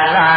အရာ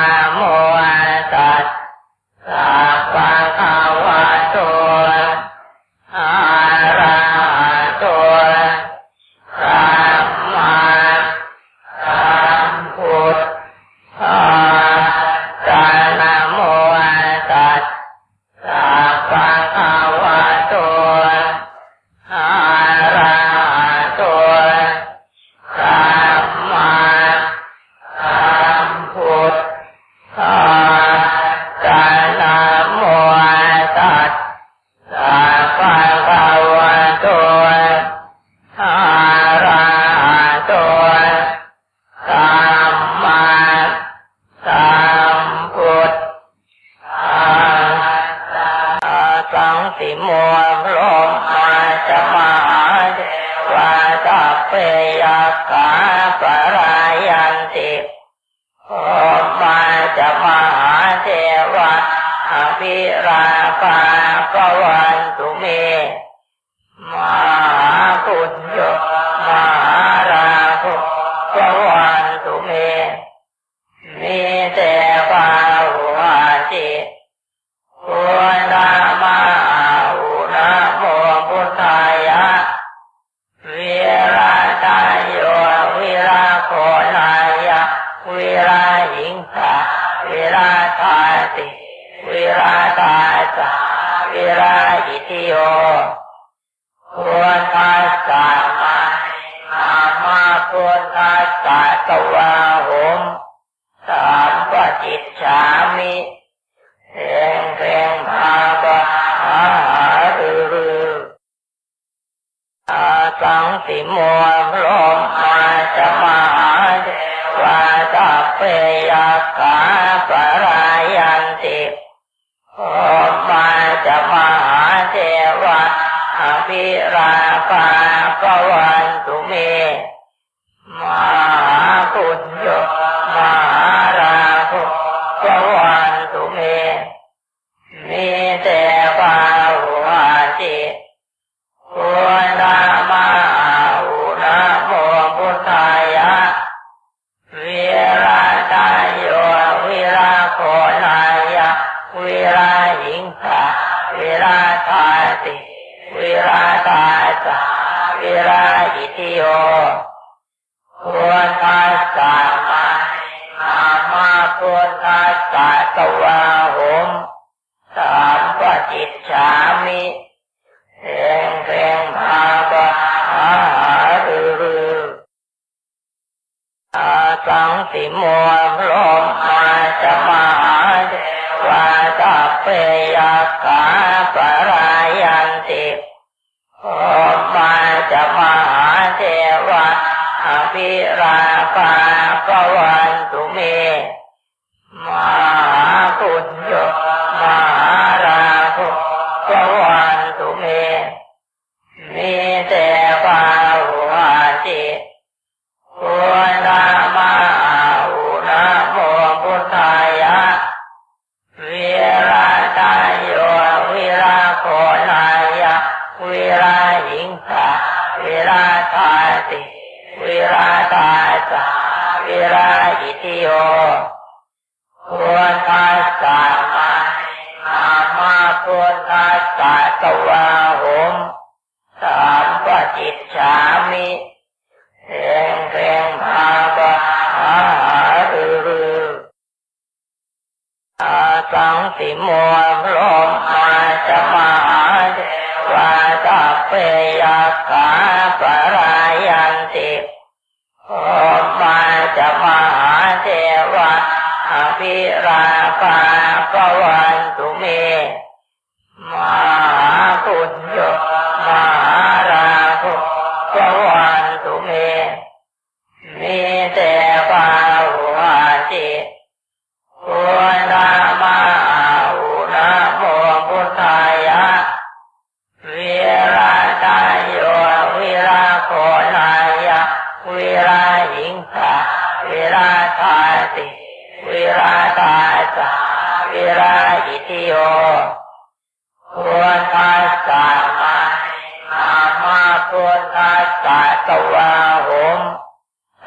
Ah! กวาหมสามว่จิตสามิเร่งเร่งพาบาหาหรืออาสังสิมวลลมมาจะมาเทวาตาเปยาขาปร สุเมมีแต่ความหัวจิตควรนามาอุนาโมพุทายะวิราตายโยวิราโคนายะวิราหิงสาวิราตาติวิราตาสาวิราอิติโยควรทัสสา กวาโหมสามปจิตสามิเรงเรงมาบาหาดืออาสังสิมวลมมาจะมาเทวาตาเปยากาปรา มิเองเองอาบาอาหารืออาสังสิมวลลมอาจมาว่าตัเปยากาปรายันติโอมาจะมาเทวะอภิราภาปวันตุเม ทวนอาสาตวาหม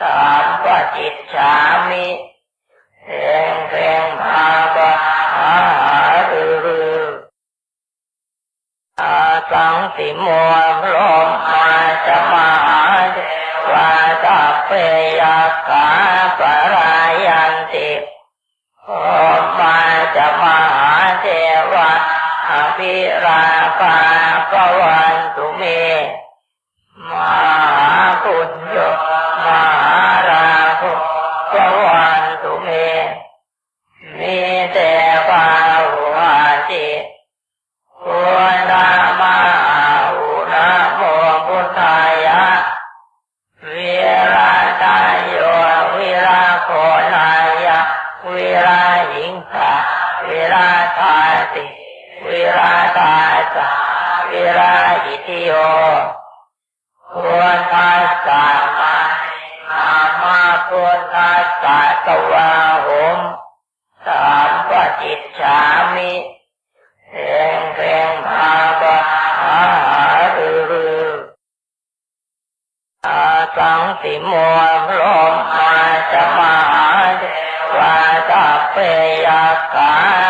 สามปจิตชามิเร่งเร่งมาบาหาหืออาสังติมวลลมอาจะมาเทวาตาเปยากาปรายันติโหิติโยพุทธัสสะมาอามาพุทธัสสะตวาหุมสามปจิตฉามิเองเรงพาบาหารือรืออาสังสิโมลมมาจะมาเทวาตาเปยกาปรา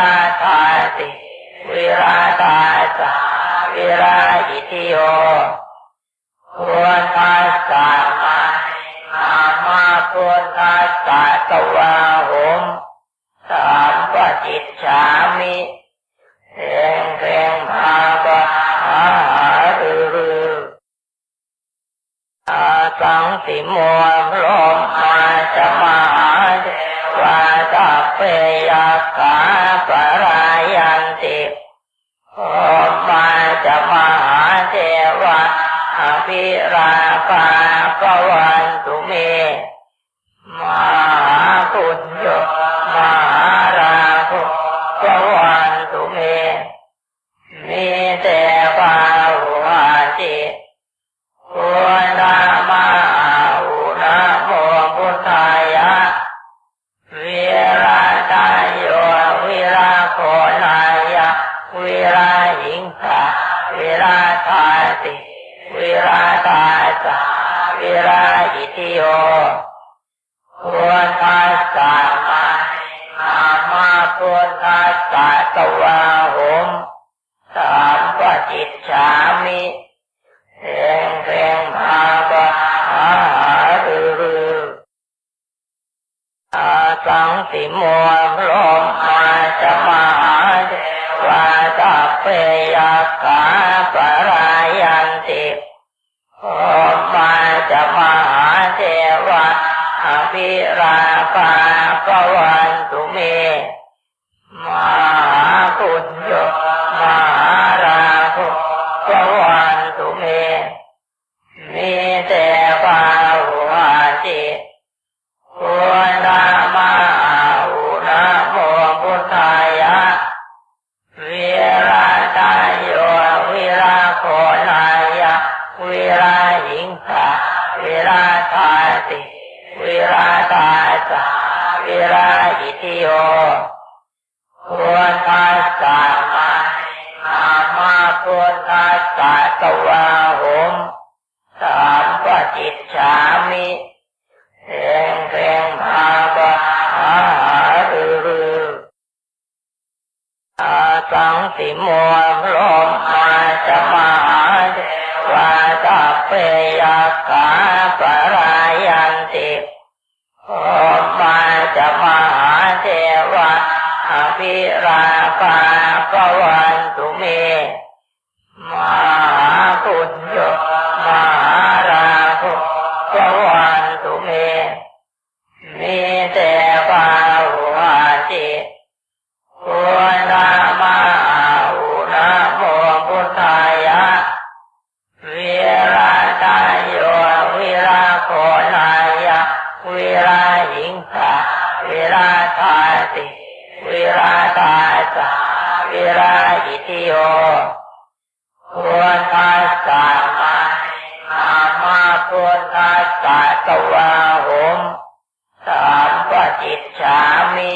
ราชาติวิราชาสาวิราหิติโยพุทธัสสะมาอามาพุทธัสสะตวาหมสามปจิตฉามิเองเร่งพาบาหาือรืออาสังสิโมลม ปวันามปจิตฉามิเองเรงพาบาหารือรืออาสังสิโมลมมาจะมาเวาตาเปยกาปรายันติโอมาจะมาเทวาอภิราภาปวันตุเม อามาพุทธัสสะตวาหุมสามปจิตฉามิเองเร่งพาบาหารือรืออาสังสิโมลมมาจะมาเทวาตาเปยกาปรายันติโอ ตาสาวิราอิติโยพุทธัสสะมานามาพุทธัสสะตวาหุมสามปจิตฉามิ